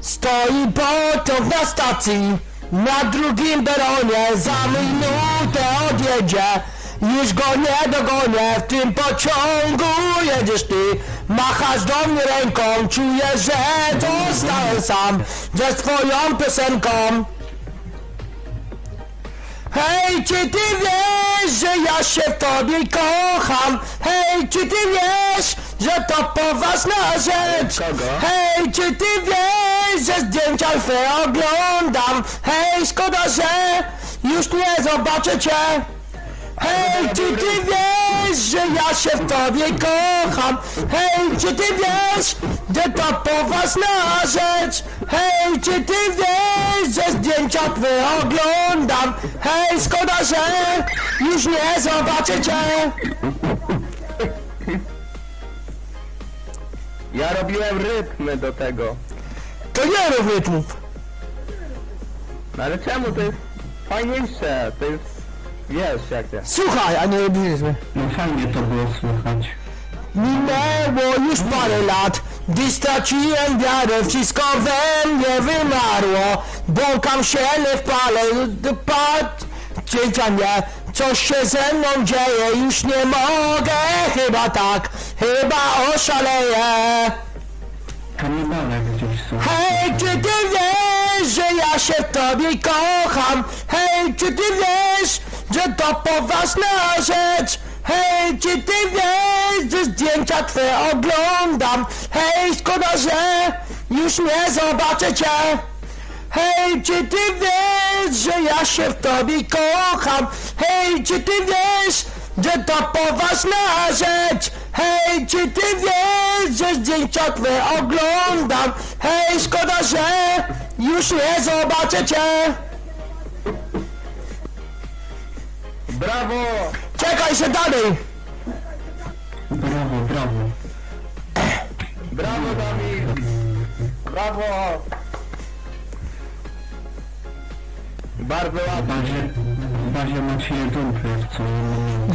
Stoi pociąg na stacji Na drugim peronie Za minutę odjedzie Już go nie dogonię W tym pociągu jedziesz ty. Machasz do mnie ręką Czuję, że zostałem sam Ze swoją piosenką Hej, czy ty wiesz, że ja się w tobie kocham? Hej, czy ty wiesz, że to poważna rzecz? Kogo? Hej, czy ty wiesz, że zdjęcia twoje oglądam? Hej, szkoda, że już nie zobaczę cię. Hej, czy ty wiesz, że ja się w tobie kocham? Hej, czy ty wiesz, że to poważna rzecz? Hej, czy ty wiesz, że zdjęcia twoje oglądam? Hej, szkoda, że już nie zobaczę cię. Ja robiłem rytmy do tego. To nie rób rytmów. No ale czemu to jest fajniejsze? To jest... Wiesz jak ja. Słuchaj, a nie robisz rytmy. No fajnie to było słychać. Minęło już parę lat, gdy straciłem wiarę, wszystko we mnie wymarło. Błąkam się nie w pale, patrzcie nie, coś się ze mną dzieje, już nie mogę, chyba tak, chyba oszaleję. Kanibale gdzieś są. Hej, czy ty wiesz, że ja się w tobie kocham? Hej, czy ty wiesz, że to poważna rzecz? Hej, czy ty wiesz, że zdjęcia twe oglądam? Hej, szkoda, że już nie zobaczę cię. Hej, czy ty wiesz, że ja się w tobie kocham? Hej, czy ty wiesz, że to poważna rzecz? Hej, czy ty wiesz, że zdjęcia twe oglądam? Hej, szkoda, że już nie zobaczę cię. Brawo! Czekaj się dalej. Brawo, brawo. Brawo Dawid! Brawo! Bardzo W ładnie. bazie, w bazie macie co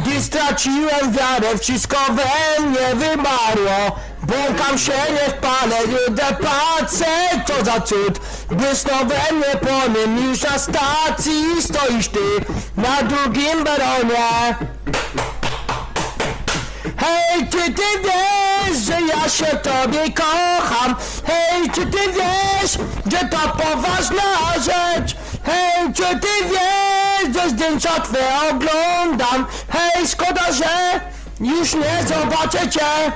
Gdy straciłem wiarę, wszystko we mnie wymarło Błąkam się, nie wpalę, idę patrzę, co za cud Błysnął we mnie płomień, już na stacji stoisz ty Na drugim baronie Hej, czy ty wiesz, że ja się tobie kocham? Hej, czy ty wiesz, że to poważna rzecz? Hej, czy ty wiesz, że zdjęcia twe oglądam? Hej, szkoda, że już nie zobaczę cię.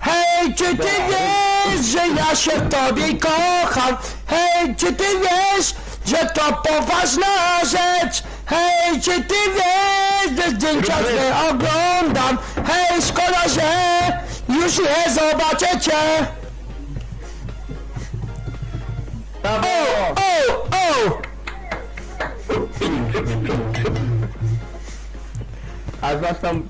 Hej, czy ty wiesz, że ja się tobie kocham? Hej, czy ty wiesz, że to poważna rzecz? Hej, czy ty wiesz, że zdjęcia twe oglądam? Hej, szkoda, że już nie zobaczę cię. Brawo! O, o! A znasz tam